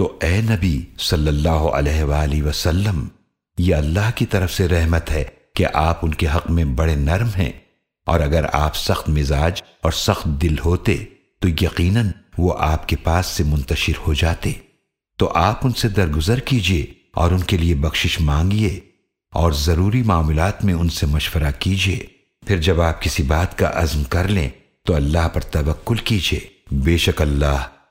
تو اے نبی صلی اللہ علیہ وآلہ وسلم، یہ اللہ کی طرف سے رحمت ہے کہ آپ ان کے حق میں بڑے نرم ہیں۔ اور اگر آپ سخت مزاج اور سخت دل ہوتے، تو یقیناً وہ آپ کے پاس سے منتشر ہو جاتے۔ تو آپ ان سے درگزر کیجیے اور ان کے لیے بخشش مانگیے اور ضروری معاملات میں ان سے مشورہ کیجیے۔ پھر جب آپ کسی بات کا عزم کر لیں، تو اللہ پر توکل کیجیے۔ بے شک اللہ